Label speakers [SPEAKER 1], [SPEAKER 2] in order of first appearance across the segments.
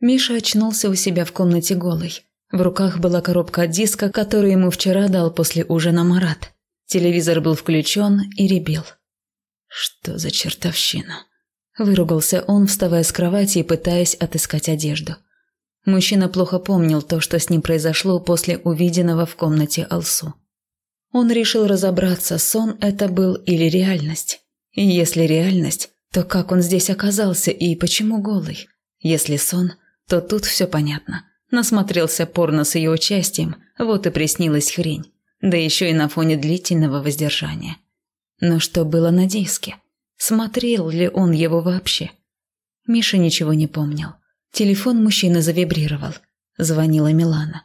[SPEAKER 1] Миша очнулся у себя в комнате голый. В руках была коробка от диска, которую ему вчера дал после ужина Марат. Телевизор был включен и ребил. «Что за чертовщина?» Выругался он, вставая с кровати и пытаясь отыскать одежду. Мужчина плохо помнил то, что с ним произошло после увиденного в комнате Алсу. Он решил разобраться, сон это был или реальность. И если реальность, то как он здесь оказался и почему голый? Если сон, то тут все понятно. Насмотрелся порно с ее участием, вот и приснилась хрень. Да еще и на фоне длительного воздержания. Но что было на диске? Смотрел ли он его вообще? Миша ничего не помнил. Телефон мужчины завибрировал. Звонила Милана.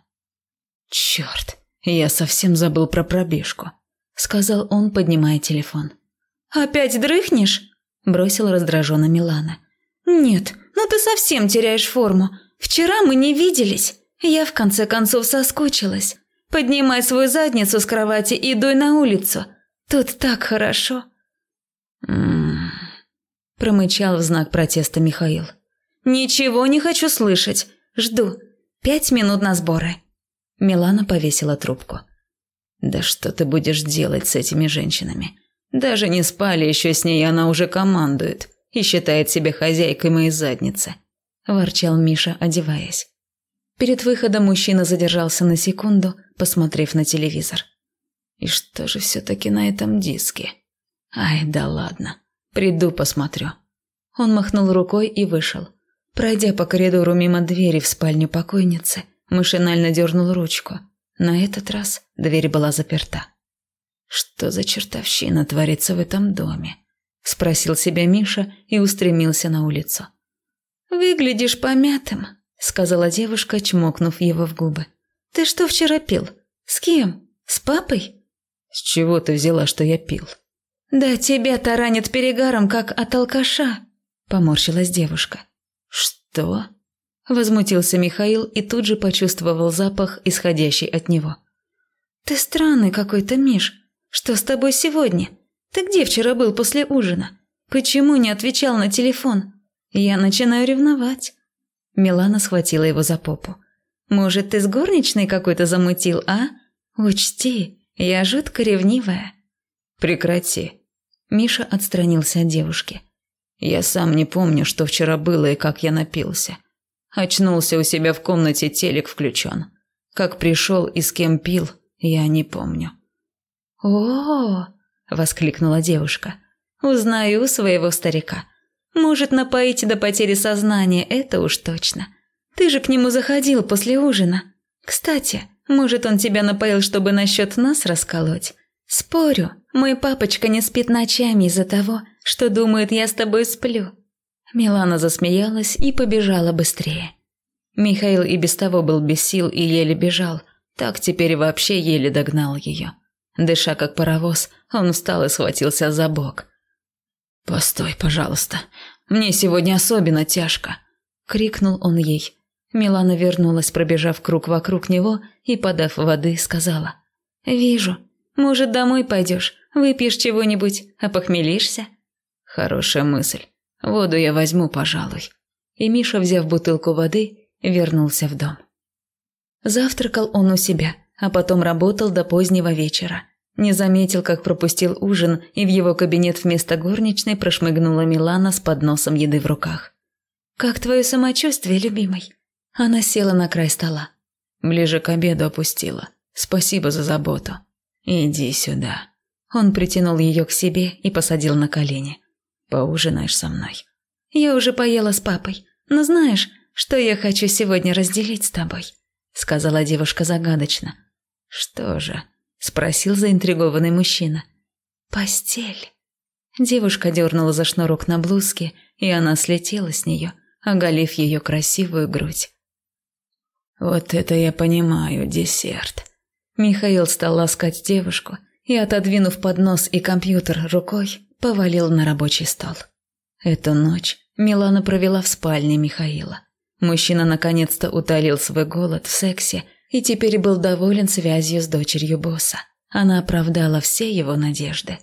[SPEAKER 1] «Черт, я совсем забыл про пробежку», – сказал он, поднимая телефон.
[SPEAKER 2] «Опять дрыхнешь?» – бросила раздраженно Милана. «Нет, ну ты совсем теряешь форму. Вчера мы не виделись. Я в конце концов соскучилась. Поднимай свою задницу с кровати и дуй на улицу. Тут так хорошо».
[SPEAKER 1] Промычал в знак протеста Михаил.
[SPEAKER 2] «Ничего не хочу слышать. Жду. Пять минут на сборы».
[SPEAKER 1] Милана повесила трубку. «Да что ты будешь делать с этими женщинами? Даже не спали еще с ней, она уже командует и считает себя хозяйкой моей задницы», – ворчал Миша, одеваясь. Перед выходом мужчина задержался на секунду, посмотрев на телевизор. «И что же все-таки на этом диске? Ай, да ладно, приду посмотрю». Он махнул рукой и вышел. Пройдя по коридору мимо двери в спальню покойницы, машинально дернул ручку. На этот раз дверь была заперта. «Что за чертовщина творится в этом доме?» – спросил себя Миша и устремился на улицу.
[SPEAKER 2] «Выглядишь помятым», – сказала девушка, чмокнув его в губы. «Ты что вчера пил? С кем? С папой?»
[SPEAKER 1] «С чего ты взяла, что я пил?»
[SPEAKER 2] «Да тебя таранит перегаром, как от алкаша», – поморщилась девушка.
[SPEAKER 1] «Что?» – возмутился Михаил и тут же почувствовал запах, исходящий от него.
[SPEAKER 2] «Ты странный какой-то, Миш. Что с тобой сегодня? Ты где вчера был после ужина? Почему не отвечал на телефон? Я начинаю ревновать».
[SPEAKER 1] Милана схватила его за попу.
[SPEAKER 2] «Может, ты с горничной какой-то замутил, а? Учти, я жутко ревнивая».
[SPEAKER 1] «Прекрати». Миша отстранился от девушки. «Я сам не помню, что вчера было и как я напился. Очнулся у себя в комнате, телек включен. Как пришел и с кем пил, я не помню».
[SPEAKER 2] «О-о-о!» – воскликнула девушка. «Узнаю своего старика. Может, напоить до потери сознания, это уж точно. Ты же к нему заходил после ужина. Кстати, может, он тебя напоил, чтобы насчет нас расколоть? Спорю, мой папочка не спит ночами из-за того, что думает, я с тобой сплю». Милана засмеялась и побежала быстрее.
[SPEAKER 1] Михаил и без того был без сил и еле бежал, так теперь вообще еле догнал ее. Дыша как паровоз, он встал и схватился за бок. «Постой, пожалуйста, мне сегодня особенно тяжко!» – крикнул он ей. Милана вернулась, пробежав круг вокруг него и, подав воды, сказала.
[SPEAKER 2] «Вижу. Может, домой пойдешь, выпьешь чего-нибудь, а похмелишься?»
[SPEAKER 1] «Хорошая мысль. Воду я возьму, пожалуй». И Миша, взяв бутылку воды, вернулся в дом. Завтракал он у себя – а потом работал до позднего вечера. Не заметил, как пропустил ужин, и в его кабинет вместо горничной прошмыгнула Милана с подносом еды в руках.
[SPEAKER 2] «Как твое самочувствие, любимый?» Она села на край стола.
[SPEAKER 1] Ближе к обеду опустила. «Спасибо за заботу. Иди сюда». Он притянул ее к себе и посадил на колени. «Поужинаешь со мной?»
[SPEAKER 2] «Я уже поела с папой. Но знаешь, что я хочу сегодня разделить с тобой?»
[SPEAKER 1] Сказала девушка загадочно. «Что же?» – спросил заинтригованный мужчина.
[SPEAKER 2] «Постель».
[SPEAKER 1] Девушка дернула за шнурок на блузке, и она слетела с нее, оголив ее красивую грудь. «Вот это я понимаю, десерт». Михаил стал ласкать девушку и, отодвинув поднос и компьютер рукой, повалил на рабочий стол. Эту ночь Милана провела в спальне Михаила. Мужчина наконец-то утолил свой голод в сексе и теперь был доволен связью с дочерью босса. Она оправдала все его надежды.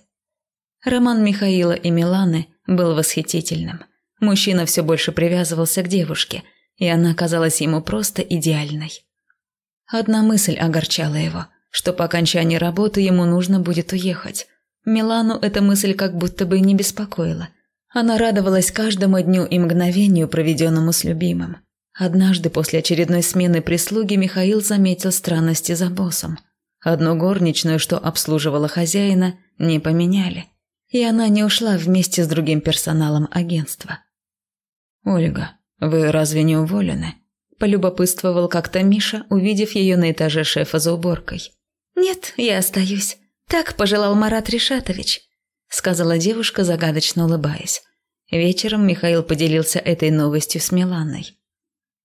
[SPEAKER 1] Роман Михаила и Миланы был восхитительным. Мужчина все больше привязывался к девушке, и она казалась ему просто идеальной. Одна мысль огорчала его, что по окончании работы ему нужно будет уехать. Милану эта мысль как будто бы не беспокоила. Она радовалась каждому дню и мгновению, проведенному с любимым. Однажды после очередной смены прислуги Михаил заметил странности за боссом. Одну горничную, что обслуживала хозяина, не поменяли, и она не ушла вместе с другим персоналом агентства. «Ольга, вы разве не уволены?» – полюбопытствовал как-то Миша, увидев ее на этаже шефа за уборкой.
[SPEAKER 2] «Нет, я остаюсь. Так пожелал Марат Ришатович», – сказала девушка, загадочно улыбаясь. Вечером Михаил поделился этой новостью с Миланой.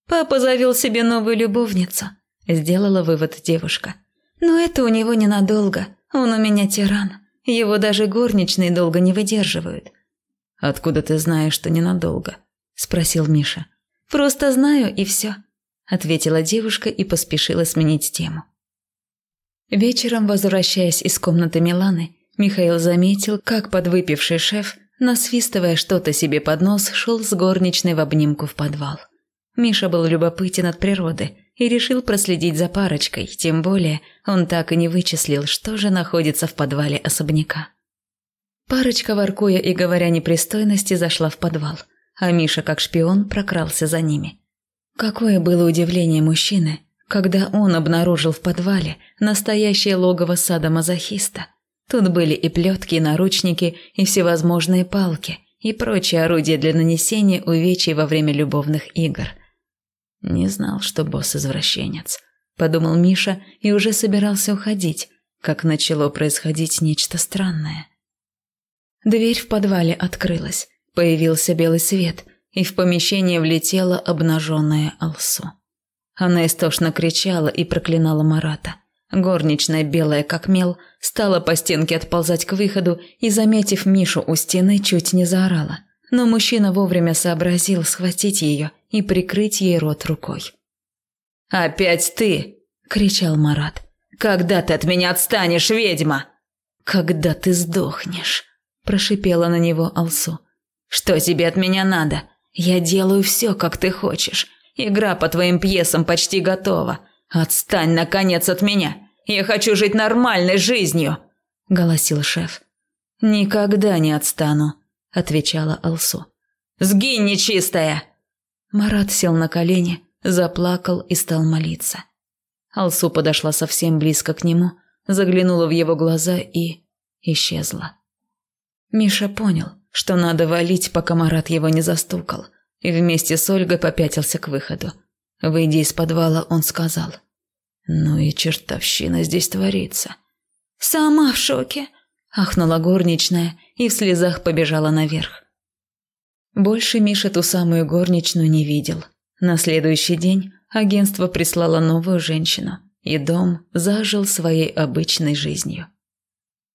[SPEAKER 2] «Папа завел себе новую любовницу», – сделала вывод девушка. «Но это у него ненадолго. Он у меня тиран. Его даже горничные долго не выдерживают».
[SPEAKER 1] «Откуда ты знаешь, что ненадолго?» – спросил Миша.
[SPEAKER 2] «Просто знаю и все», – ответила девушка и поспешила сменить тему.
[SPEAKER 1] Вечером, возвращаясь из комнаты Миланы, Михаил заметил, как подвыпивший шеф, насвистывая что-то себе под нос, шел с горничной в обнимку в подвал. Миша был любопытен от природы и решил проследить за парочкой, тем более он так и не вычислил, что же находится в подвале особняка. Парочка, воркуя и говоря непристойности, зашла в подвал, а Миша, как шпион, прокрался за ними. Какое было удивление мужчины, когда он обнаружил в подвале настоящее логово сада-мазохиста. Тут были и плетки, и наручники, и всевозможные палки, и прочие орудия для нанесения увечий во время любовных игр – не знал, что босс извращенец. Подумал Миша и уже собирался уходить, как начало происходить нечто странное. Дверь в подвале открылась, появился белый свет, и в помещение влетела обнаженная Алсу. Она истошно кричала и проклинала Марата. Горничная, белая как мел, стала по стенке отползать к выходу и, заметив Мишу у стены, чуть не заорала. Но мужчина вовремя сообразил схватить ее и прикрыть ей рот рукой.
[SPEAKER 3] «Опять ты!» – кричал Марат. «Когда ты от меня отстанешь, ведьма?»
[SPEAKER 1] «Когда ты сдохнешь!» – прошипела на него Алсу.
[SPEAKER 3] «Что тебе от меня надо? Я делаю все, как ты хочешь. Игра по твоим пьесам почти готова. Отстань, наконец, от меня. Я хочу жить нормальной жизнью!» – голосил шеф.
[SPEAKER 1] «Никогда не отстану», – отвечала Алсу.
[SPEAKER 3] «Сгинь, нечистая!»
[SPEAKER 1] Марат сел на колени, заплакал и стал молиться. Алсу подошла совсем близко к нему, заглянула в его глаза и исчезла. Миша понял, что надо валить, пока Марат его не застукал, и вместе с Ольгой попятился к выходу. Выйдя из подвала, он сказал. «Ну и чертовщина здесь творится».
[SPEAKER 2] «Сама в шоке», – ахнула горничная и в слезах побежала наверх.
[SPEAKER 1] Больше Миша ту самую горничную не видел. На следующий день агентство прислало новую женщину, и дом зажил своей обычной жизнью.